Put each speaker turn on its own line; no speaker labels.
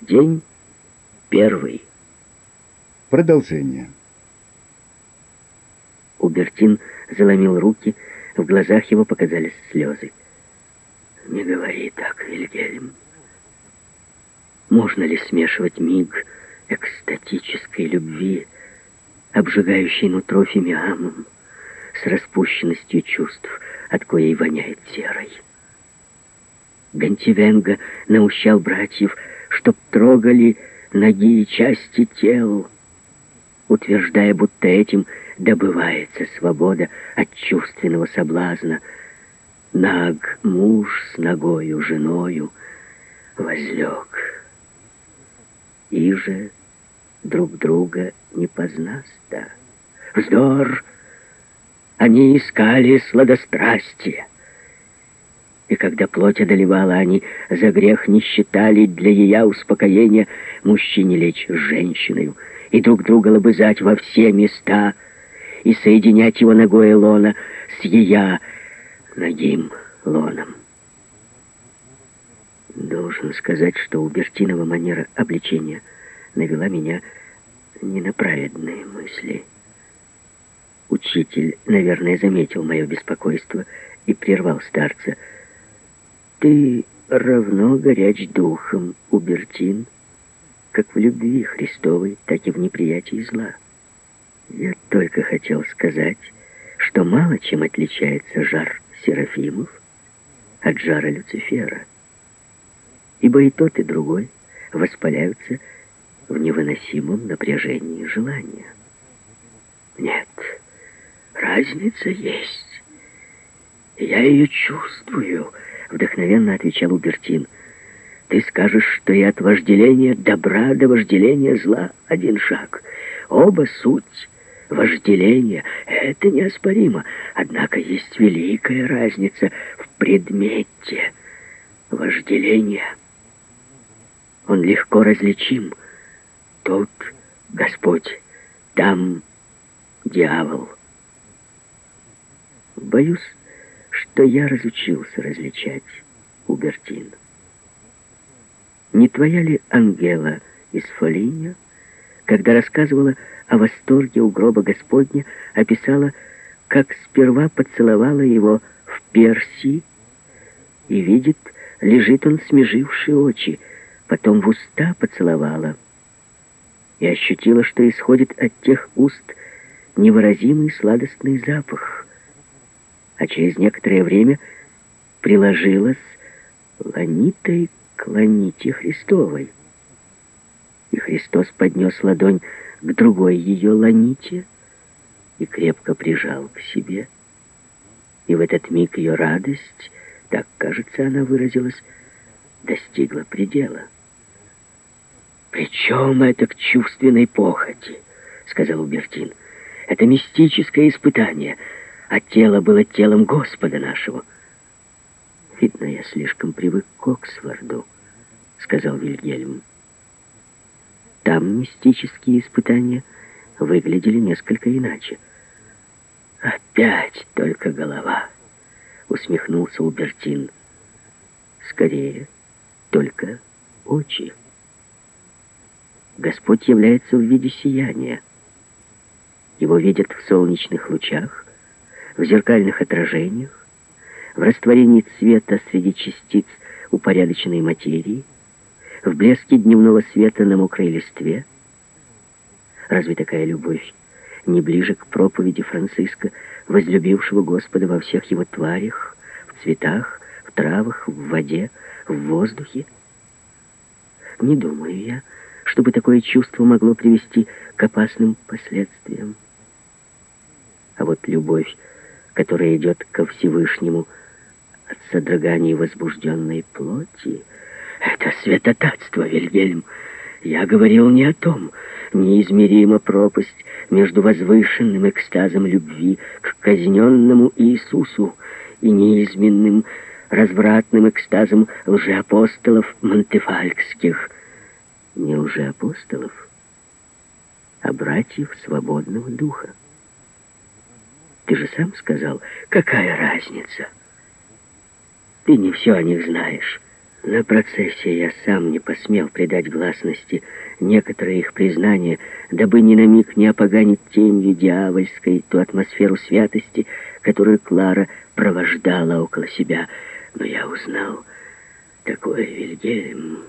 День первый.
Продолжение.
Убертин заломил руки, в глазах его показались слезы. «Не говори так, Вильгельм. Можно ли смешивать миг экстатической любви, обжигающей нутро фимиамом, с распущенностью чувств, от коей воняет серой?» Гантивенга наущал братьев, чтоб трогали ноги и части тел, утверждая, будто этим добывается свобода от чувственного соблазна. Наг муж с ногою, женою возлег. И же друг друга не познаста. Вздор! Они искали сладострастие. И когда плоть одолевала, они за грех не считали для ее успокоения мужчине лечь с женщиной и друг друга лобызать во все места и соединять его ногой лона с ее ногим лоном. Должен сказать, что у Бертинова манера обличения навела меня не на праведные мысли. Учитель, наверное, заметил мое беспокойство и прервал старца — ты равно горяч духом, Убертин, как в любви Христовой, так и в неприятии зла. Я только хотел сказать, что мало чем отличается жар Серафимов от жара Люцифера, ибо и тот, и другой воспаляются в невыносимом напряжении желания. Нет, разница есть. Я ее чувствую, — вдохновенно отвечал Убертин. Ты скажешь, что и от вожделения добра до вожделения зла один шаг. Оба суть вожделения. Это неоспоримо. Однако есть великая разница в предмете вожделения. Он легко различим. Тут Господь, там дьявол. Боюсь, что я разучился различать, Убертин. Не твоя ли Ангела из Фолиньо, когда рассказывала о восторге у гроба Господня, описала, как сперва поцеловала его в Персии и видит, лежит он смеживший очи, потом в уста поцеловала и ощутила, что исходит от тех уст невыразимый сладостный запах а через некоторое время приложилась ланитой к ланите Христовой. И Христос поднес ладонь к другой ее ланите и крепко прижал к себе. И в этот миг ее радость, так, кажется, она выразилась, достигла предела. «Причем это к чувственной похоти?» — сказал Убертин. «Это мистическое испытание — а тело было телом Господа нашего. Видно, я слишком привык к Оксфорду, сказал Вильгельм. Там мистические испытания выглядели несколько иначе. «Опять только голова!» — усмехнулся Убертин. «Скорее, только очи. Господь является в виде сияния. Его видят в солнечных лучах, в зеркальных отражениях, в растворении цвета среди частиц упорядоченной материи, в блеске дневного света на мокрой листве. Разве такая любовь не ближе к проповеди Франциска, возлюбившего Господа во всех его тварях, в цветах, в травах, в воде, в воздухе? Не думаю я, чтобы такое чувство могло привести к опасным последствиям. А вот любовь которая идет ко Всевышнему от содроганий возбужденной плоти. Это святотатство, Вильгельм. Я говорил не о том. Неизмерима пропасть между возвышенным экстазом любви к казненному Иисусу и неизменным развратным экстазом лжеапостолов монтефалькских. Не лжеапостолов, а братьев свободного духа. Ты же сам сказал, какая разница? Ты не все о них знаешь. На процессе я сам не посмел придать гласности некоторые их признания, дабы ни на миг не опоганить тенью дьявольской ту атмосферу святости, которую Клара провождала около себя. Но я узнал такое, Вильгельм,